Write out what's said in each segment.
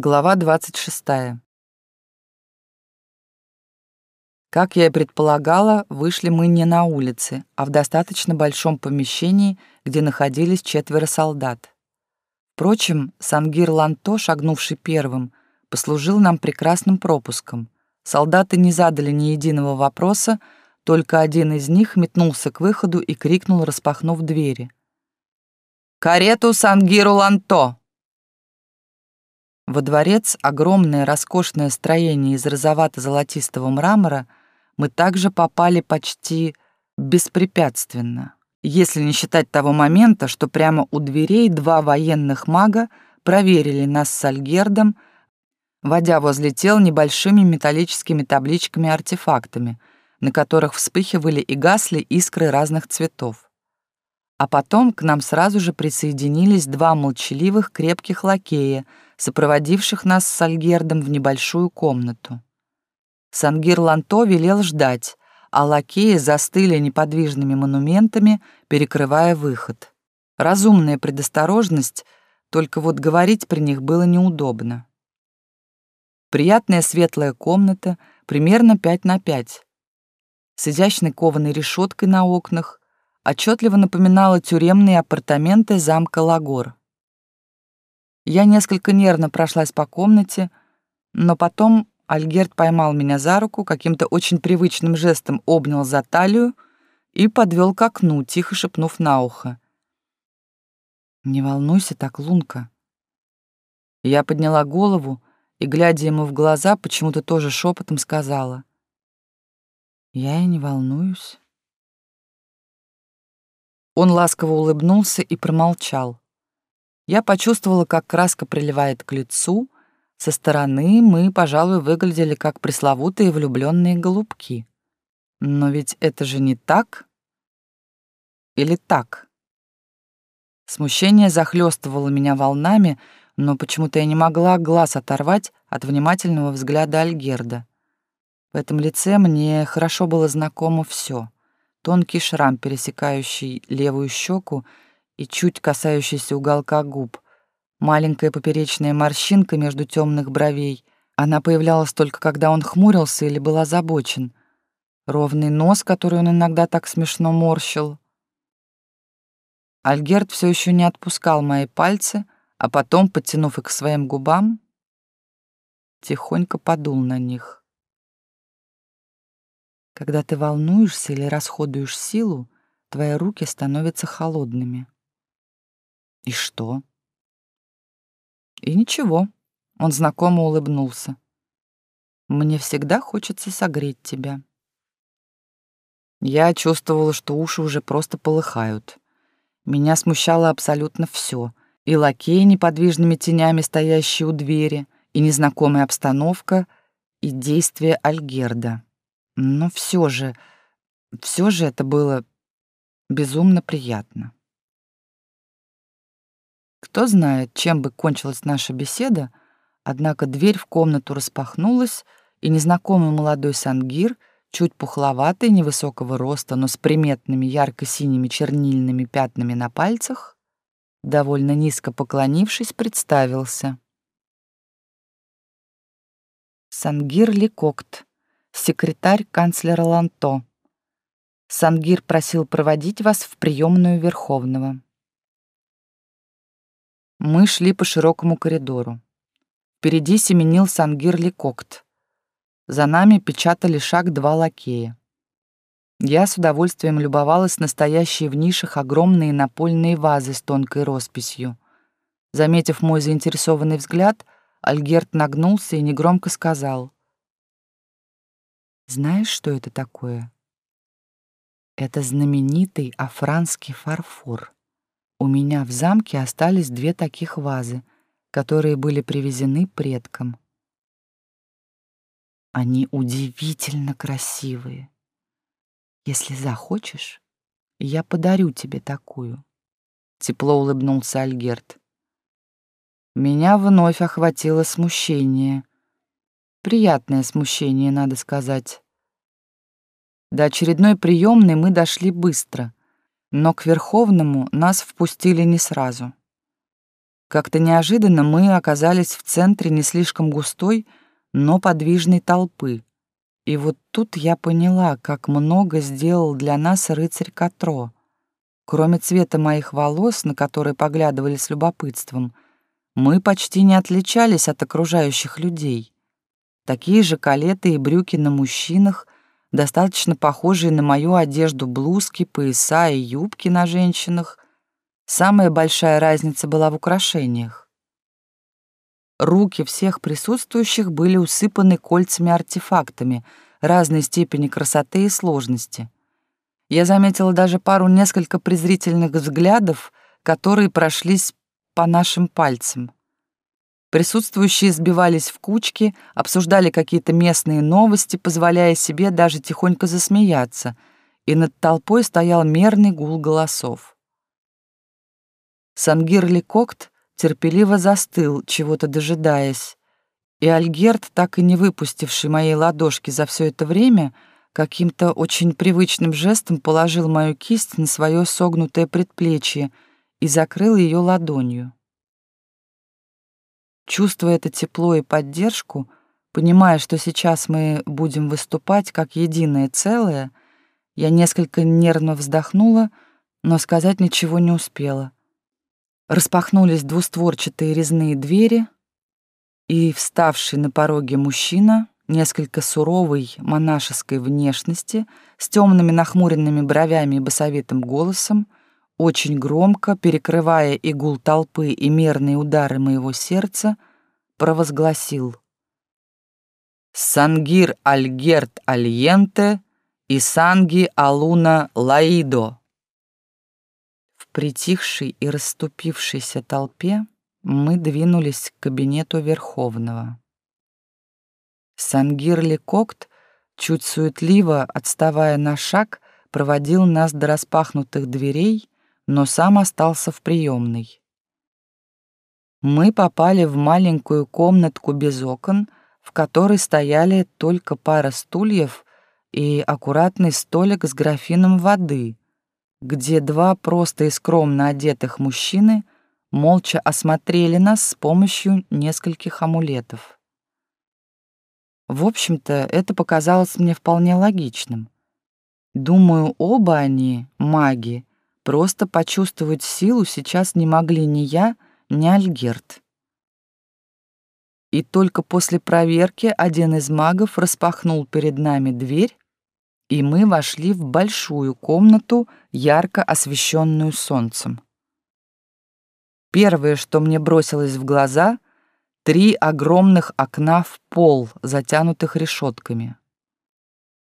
Глава 26. Как я и предполагала, вышли мы не на улице, а в достаточно большом помещении, где находились четверо солдат. Впрочем, Сангир Ланто, шагнувший первым, послужил нам прекрасным пропуском. Солдаты не задали ни единого вопроса, только один из них метнулся к выходу и крикнул, распахнув двери. «Карету Сангиру Ланто!» Во дворец, огромное роскошное строение из розовато-золотистого мрамора, мы также попали почти беспрепятственно, если не считать того момента, что прямо у дверей два военных мага проверили нас с Альгердом, водя возле тел небольшими металлическими табличками-артефактами, на которых вспыхивали и гасли искры разных цветов. А потом к нам сразу же присоединились два молчаливых крепких лакея — сопроводивших нас с Альгердом в небольшую комнату. Сангир Ланто велел ждать, а лакеи застыли неподвижными монументами, перекрывая выход. Разумная предосторожность, только вот говорить при них было неудобно. Приятная светлая комната, примерно 5 на 5. С изящной кованой решеткой на окнах, отчетливо напоминала тюремные апартаменты замка Лагор. Я несколько нервно прошлась по комнате, но потом Альгерт поймал меня за руку, каким-то очень привычным жестом обнял за талию и подвел к окну, тихо шепнув на ухо. «Не волнуйся так, Лунка». Я подняла голову и, глядя ему в глаза, почему-то тоже шепотом сказала. «Я и не волнуюсь». Он ласково улыбнулся и промолчал. Я почувствовала, как краска приливает к лицу. Со стороны мы, пожалуй, выглядели как пресловутые влюбленные голубки. Но ведь это же не так? Или так? Смущение захлестывало меня волнами, но почему-то я не могла глаз оторвать от внимательного взгляда Альгерда. В этом лице мне хорошо было знакомо все: Тонкий шрам, пересекающий левую щеку, и чуть касающийся уголка губ, маленькая поперечная морщинка между темных бровей. Она появлялась только когда он хмурился или был озабочен. Ровный нос, который он иногда так смешно морщил. Альгерт все еще не отпускал мои пальцы, а потом, подтянув их к своим губам, тихонько подул на них. Когда ты волнуешься или расходуешь силу, твои руки становятся холодными. И что? И ничего. Он знакомо улыбнулся. Мне всегда хочется согреть тебя. Я чувствовала, что уши уже просто полыхают. Меня смущало абсолютно все: И лакеи неподвижными тенями, стоящие у двери, и незнакомая обстановка, и действия Альгерда. Но все же, все же это было безумно приятно. Кто знает, чем бы кончилась наша беседа, однако дверь в комнату распахнулась, и незнакомый молодой сангир, чуть пухловатый, невысокого роста, но с приметными ярко-синими чернильными пятнами на пальцах, довольно низко поклонившись, представился. Сангир Лекокт, секретарь канцлера Ланто. Сангир просил проводить вас в приемную Верховного. Мы шли по широкому коридору. Впереди семенил Сангир Лекокт. За нами печатали шаг два лакея. Я с удовольствием любовалась настоящие в нишах огромные напольные вазы с тонкой росписью. Заметив мой заинтересованный взгляд, Альгерт нагнулся и негромко сказал. «Знаешь, что это такое?» «Это знаменитый афранский фарфор». У меня в замке остались две таких вазы, которые были привезены предкам. Они удивительно красивые. Если захочешь, я подарю тебе такую. Тепло улыбнулся Альгерт. Меня вновь охватило смущение. Приятное смущение, надо сказать. До очередной приемной мы дошли быстро — но к Верховному нас впустили не сразу. Как-то неожиданно мы оказались в центре не слишком густой, но подвижной толпы. И вот тут я поняла, как много сделал для нас рыцарь Катро. Кроме цвета моих волос, на которые поглядывали с любопытством, мы почти не отличались от окружающих людей. Такие же калеты и брюки на мужчинах, достаточно похожие на мою одежду блузки, пояса и юбки на женщинах. Самая большая разница была в украшениях. Руки всех присутствующих были усыпаны кольцами-артефактами разной степени красоты и сложности. Я заметила даже пару несколько презрительных взглядов, которые прошлись по нашим пальцам. Присутствующие сбивались в кучки, обсуждали какие-то местные новости, позволяя себе даже тихонько засмеяться, и над толпой стоял мерный гул голосов. Сангир Лекокт терпеливо застыл, чего-то дожидаясь, и Альгерт, так и не выпустивший моей ладошки за все это время, каким-то очень привычным жестом положил мою кисть на свое согнутое предплечье и закрыл ее ладонью. Чувствуя это тепло и поддержку, понимая, что сейчас мы будем выступать как единое целое, я несколько нервно вздохнула, но сказать ничего не успела. Распахнулись двустворчатые резные двери, и вставший на пороге мужчина, несколько суровой монашеской внешности, с темными нахмуренными бровями и басовитым голосом, очень громко, перекрывая игул толпы и мерные удары моего сердца, провозгласил «Сангир Альгерт Альенте и Санги Алуна Лаидо». В притихшей и расступившейся толпе мы двинулись к кабинету Верховного. Сангир Лекокт, чуть суетливо, отставая на шаг, проводил нас до распахнутых дверей но сам остался в приемной. Мы попали в маленькую комнатку без окон, в которой стояли только пара стульев и аккуратный столик с графином воды, где два просто и скромно одетых мужчины молча осмотрели нас с помощью нескольких амулетов. В общем-то, это показалось мне вполне логичным. Думаю, оба они, маги, Просто почувствовать силу сейчас не могли ни я, ни Альгерт. И только после проверки один из магов распахнул перед нами дверь, и мы вошли в большую комнату, ярко освещенную солнцем. Первое, что мне бросилось в глаза — три огромных окна в пол, затянутых решетками.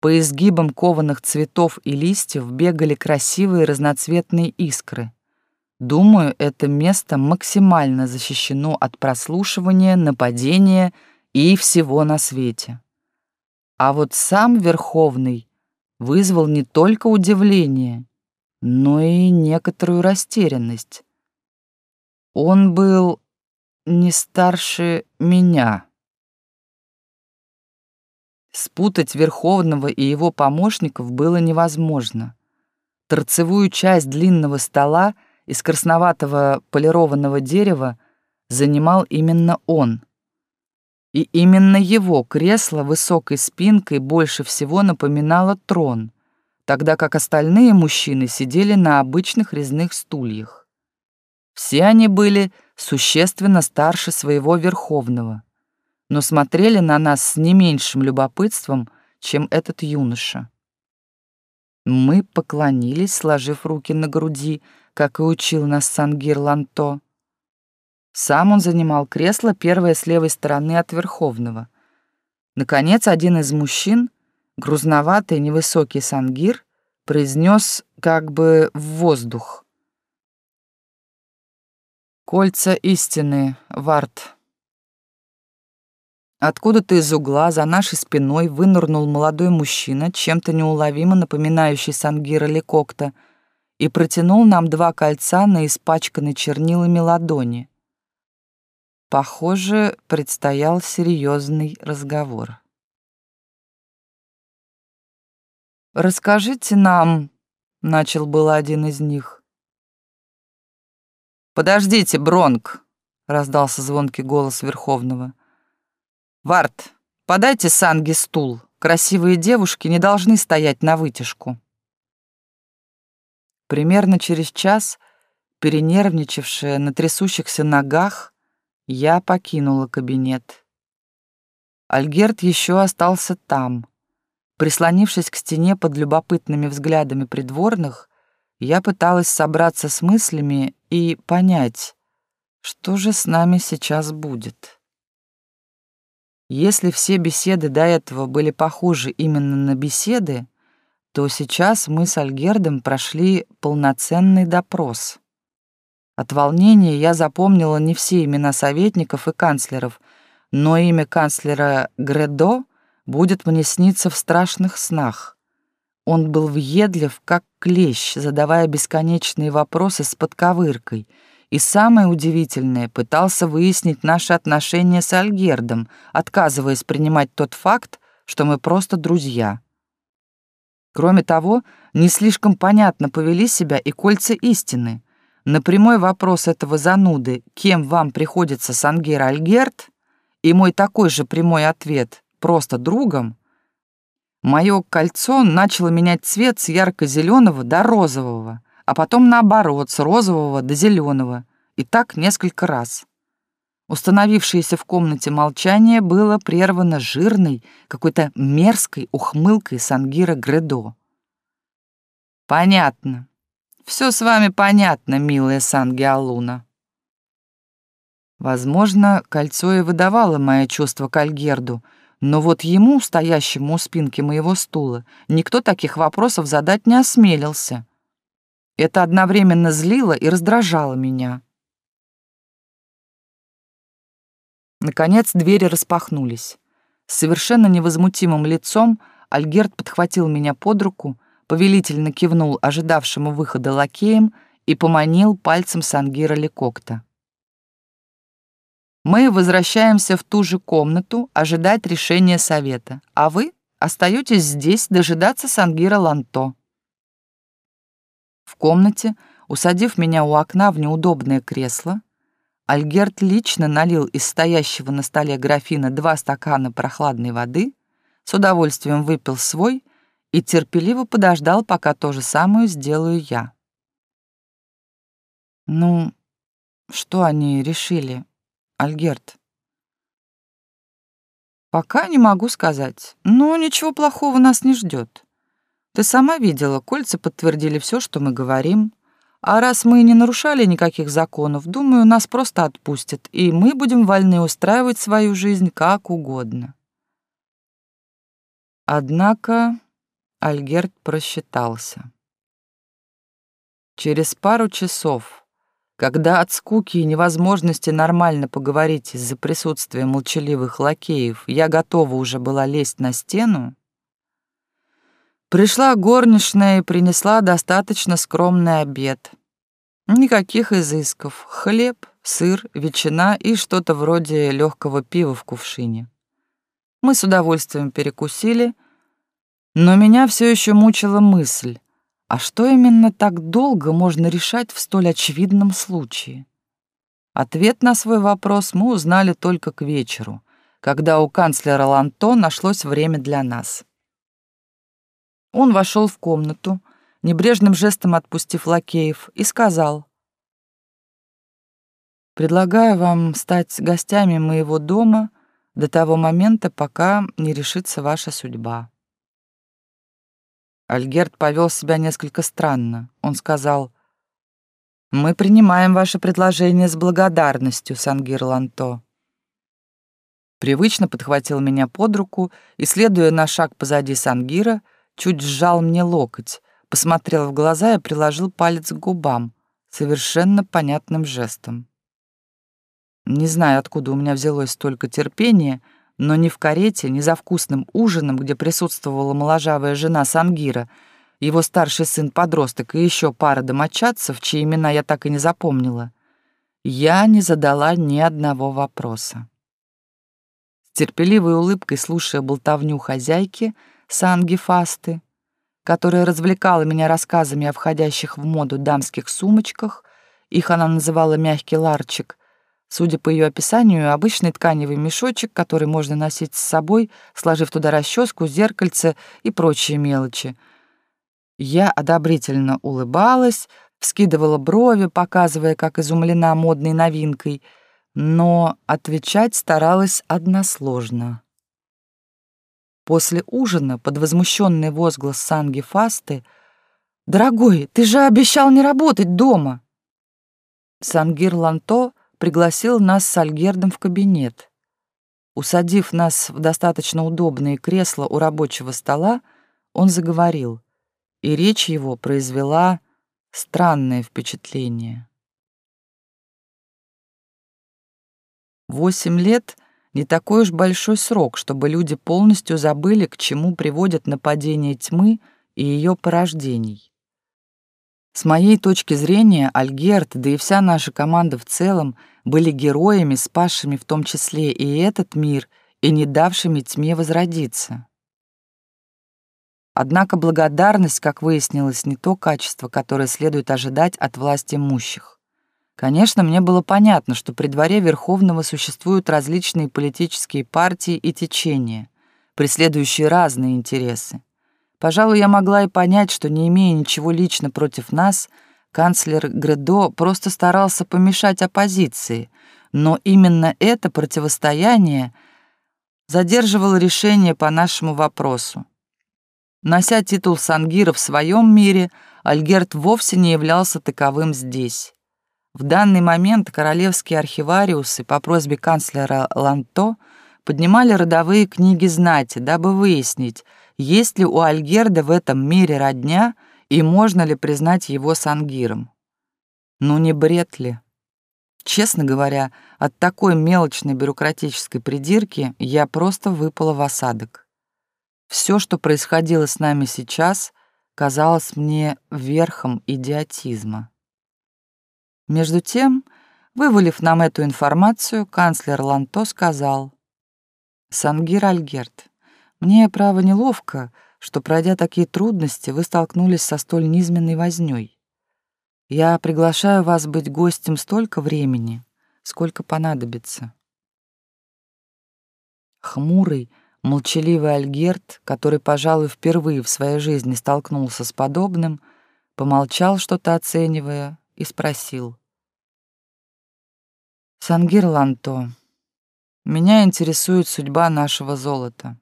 По изгибам кованых цветов и листьев бегали красивые разноцветные искры. Думаю, это место максимально защищено от прослушивания, нападения и всего на свете. А вот сам Верховный вызвал не только удивление, но и некоторую растерянность. Он был не старше меня. Спутать Верховного и его помощников было невозможно. Торцевую часть длинного стола из красноватого полированного дерева занимал именно он. И именно его кресло высокой спинкой больше всего напоминало трон, тогда как остальные мужчины сидели на обычных резных стульях. Все они были существенно старше своего Верховного но смотрели на нас с не меньшим любопытством, чем этот юноша. Мы поклонились, сложив руки на груди, как и учил нас Сангир Ланто. Сам он занимал кресло первое с левой стороны от Верховного. Наконец, один из мужчин, грузноватый невысокий Сангир, произнес как бы в воздух. «Кольца истины, Варт». Откуда-то из угла за нашей спиной вынырнул молодой мужчина, чем-то неуловимо напоминающий Сангира Лекокта, и протянул нам два кольца на испачканной чернилами ладони. Похоже, предстоял серьезный разговор. «Расскажите нам», — начал был один из них. «Подождите, Бронк», — раздался звонкий голос Верховного. «Варт, подайте Санге стул. Красивые девушки не должны стоять на вытяжку». Примерно через час, перенервничавшая на трясущихся ногах, я покинула кабинет. Альгерт еще остался там. Прислонившись к стене под любопытными взглядами придворных, я пыталась собраться с мыслями и понять, что же с нами сейчас будет. Если все беседы до этого были похожи именно на беседы, то сейчас мы с Альгердом прошли полноценный допрос. От волнения я запомнила не все имена советников и канцлеров, но имя канцлера Гредо будет мне сниться в страшных снах. Он был въедлив, как клещ, задавая бесконечные вопросы с подковыркой. И самое удивительное, пытался выяснить наши отношения с Альгердом, отказываясь принимать тот факт, что мы просто друзья. Кроме того, не слишком понятно повели себя и кольца истины. На прямой вопрос этого зануды «Кем вам приходится Сангер Альгерд?» и мой такой же прямой ответ «Просто другом» Мое кольцо начало менять цвет с ярко-зеленого до розового, а потом наоборот, с розового до зеленого, и так несколько раз. Установившееся в комнате молчание было прервано жирной, какой-то мерзкой ухмылкой Сангира Гредо. «Понятно. Все с вами понятно, милая Сангиалуна». Возможно, кольцо и выдавало мое чувство к Альгерду — но вот ему, стоящему у спинки моего стула, никто таких вопросов задать не осмелился. Это одновременно злило и раздражало меня. Наконец двери распахнулись. С совершенно невозмутимым лицом Альгерт подхватил меня под руку, повелительно кивнул ожидавшему выхода лакеем и поманил пальцем Сангира Лекокта. Мы возвращаемся в ту же комнату ожидать решения совета, а вы остаетесь здесь дожидаться Сангира Ланто. В комнате, усадив меня у окна в неудобное кресло, Альгерт лично налил из стоящего на столе графина два стакана прохладной воды, с удовольствием выпил свой и терпеливо подождал, пока то же самое сделаю я. «Ну, что они решили?» Альгерт. Пока не могу сказать, но ничего плохого нас не ждет. Ты сама видела, кольца подтвердили все, что мы говорим. А раз мы не нарушали никаких законов, думаю, нас просто отпустят, и мы будем вольны устраивать свою жизнь как угодно. Однако Альгерт просчитался. Через пару часов когда от скуки и невозможности нормально поговорить из-за присутствия молчаливых лакеев я готова уже была лезть на стену, пришла горничная и принесла достаточно скромный обед. Никаких изысков. Хлеб, сыр, ветчина и что-то вроде легкого пива в кувшине. Мы с удовольствием перекусили, но меня все еще мучила мысль, а что именно так долго можно решать в столь очевидном случае? Ответ на свой вопрос мы узнали только к вечеру, когда у канцлера Ланто нашлось время для нас. Он вошел в комнату, небрежным жестом отпустив лакеев, и сказал, «Предлагаю вам стать гостями моего дома до того момента, пока не решится ваша судьба». Альгерт повел себя несколько странно. Он сказал, «Мы принимаем ваше предложение с благодарностью, Сангир Ланто». Привычно подхватил меня под руку и, следуя на шаг позади Сангира, чуть сжал мне локоть, посмотрел в глаза и приложил палец к губам, совершенно понятным жестом. Не знаю, откуда у меня взялось столько терпения — но ни в карете, ни за вкусным ужином, где присутствовала моложавая жена Сангира, его старший сын-подросток и еще пара домочадцев, чьи имена я так и не запомнила, я не задала ни одного вопроса. С терпеливой улыбкой, слушая болтовню хозяйки Санги Фасты, которая развлекала меня рассказами о входящих в моду дамских сумочках, их она называла «мягкий ларчик», Судя по ее описанию, обычный тканевый мешочек, который можно носить с собой, сложив туда расческу, зеркальце и прочие мелочи. Я одобрительно улыбалась, вскидывала брови, показывая, как изумлена модной новинкой, но отвечать старалась односложно. После ужина под возмущенный возглас Санги Фасты «Дорогой, ты же обещал не работать дома!» Сангир Ланто пригласил нас с Альгердом в кабинет. Усадив нас в достаточно удобные кресла у рабочего стола, он заговорил, и речь его произвела странное впечатление. Восемь лет — не такой уж большой срок, чтобы люди полностью забыли, к чему приводят нападения тьмы и ее порождений. С моей точки зрения, Альгерт, да и вся наша команда в целом, были героями, спасшими в том числе и этот мир, и не давшими тьме возродиться. Однако благодарность, как выяснилось, не то качество, которое следует ожидать от власти имущих. Конечно, мне было понятно, что при дворе Верховного существуют различные политические партии и течения, преследующие разные интересы. Пожалуй, я могла и понять, что, не имея ничего лично против нас, канцлер Гредо просто старался помешать оппозиции, но именно это противостояние задерживало решение по нашему вопросу. Нося титул Сангира в своем мире, Альгерт вовсе не являлся таковым здесь. В данный момент королевские архивариусы по просьбе канцлера Ланто поднимали родовые книги знати, дабы выяснить, есть ли у Альгерда в этом мире родня и можно ли признать его сангиром. Ну не бред ли? Честно говоря, от такой мелочной бюрократической придирки я просто выпала в осадок. Все, что происходило с нами сейчас, казалось мне верхом идиотизма. Между тем, вывалив нам эту информацию, канцлер Ланто сказал, «Сангир Альгерт, мне, право, неловко, что, пройдя такие трудности, вы столкнулись со столь низменной вознёй. Я приглашаю вас быть гостем столько времени, сколько понадобится. Хмурый, молчаливый Альгерт, который, пожалуй, впервые в своей жизни столкнулся с подобным, помолчал, что-то оценивая, и спросил. «Сангир Ланто, меня интересует судьба нашего золота.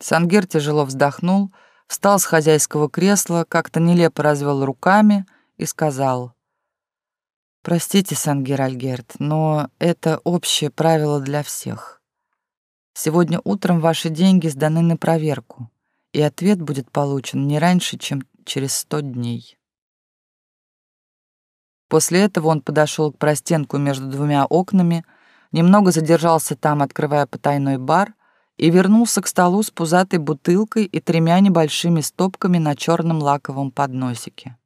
Сангер тяжело вздохнул, встал с хозяйского кресла, как-то нелепо развел руками и сказал. «Простите, Сангер Альгерт, но это общее правило для всех. Сегодня утром ваши деньги сданы на проверку, и ответ будет получен не раньше, чем через сто дней». После этого он подошел к простенку между двумя окнами, немного задержался там, открывая потайной бар — и вернулся к столу с пузатой бутылкой и тремя небольшими стопками на черном лаковом подносике.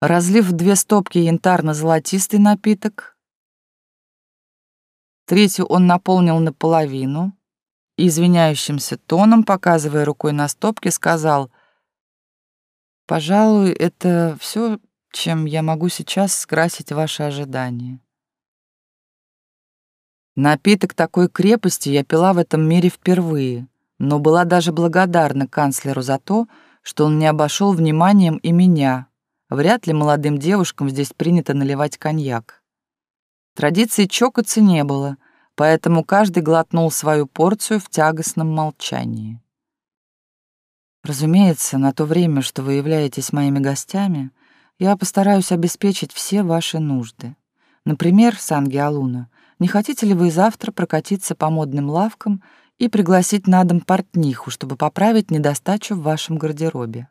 Разлив в две стопки янтарно-золотистый напиток, третью он наполнил наполовину и извиняющимся тоном, показывая рукой на стопке, сказал «Пожалуй, это все, чем я могу сейчас скрасить ваши ожидания». Напиток такой крепости я пила в этом мире впервые, но была даже благодарна канцлеру за то, что он не обошел вниманием и меня. Вряд ли молодым девушкам здесь принято наливать коньяк. Традиции чокаться не было, поэтому каждый глотнул свою порцию в тягостном молчании. Разумеется, на то время, что вы являетесь моими гостями, я постараюсь обеспечить все ваши нужды. Например, Санги Алуна, не хотите ли вы завтра прокатиться по модным лавкам и пригласить на дом портниху, чтобы поправить недостачу в вашем гардеробе?»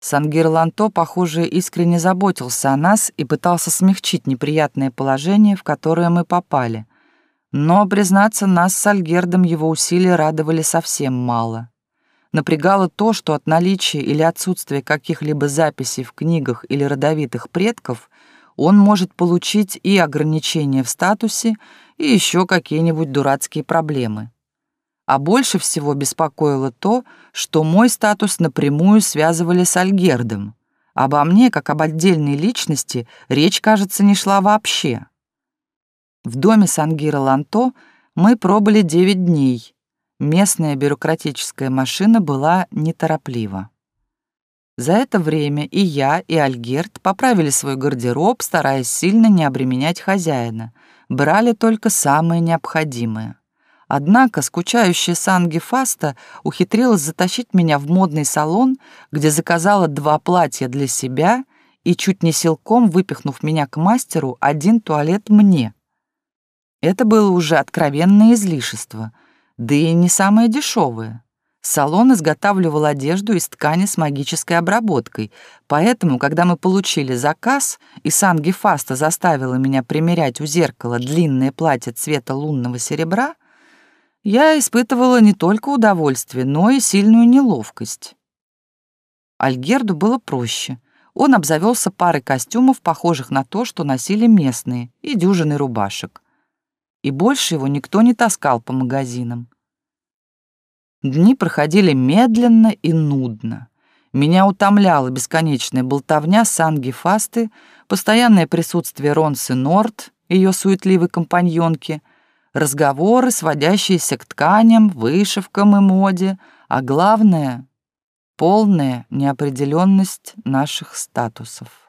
Сангир Ланто, похоже, искренне заботился о нас и пытался смягчить неприятное положение, в которое мы попали. Но, признаться, нас с Альгердом его усилия радовали совсем мало. Напрягало то, что от наличия или отсутствия каких-либо записей в книгах или родовитых предков он может получить и ограничения в статусе, и еще какие-нибудь дурацкие проблемы. А больше всего беспокоило то, что мой статус напрямую связывали с Альгердом, Обо мне, как об отдельной личности, речь, кажется, не шла вообще. В доме Сангира Ланто мы пробыли 9 дней. Местная бюрократическая машина была нетороплива. За это время и я, и Альгерт поправили свой гардероб, стараясь сильно не обременять хозяина. Брали только самое необходимое. Однако скучающая Санги Фаста ухитрилась затащить меня в модный салон, где заказала два платья для себя и, чуть не силком выпихнув меня к мастеру, один туалет мне. Это было уже откровенное излишество, да и не самое дешевое. Салон изготавливал одежду из ткани с магической обработкой, поэтому, когда мы получили заказ, и Санги Фаста заставила меня примерять у зеркала длинное платье цвета лунного серебра, я испытывала не только удовольствие, но и сильную неловкость. Альгерду было проще. Он обзавелся парой костюмов, похожих на то, что носили местные, и дюжиной рубашек. И больше его никто не таскал по магазинам. Дни проходили медленно и нудно. Меня утомляла бесконечная болтовня Санги Фасты, постоянное присутствие Ронсы Норт, ее суетливой компаньонки — разговоры, сводящиеся к тканям, вышивкам и моде, а главное — полная неопределенность наших статусов.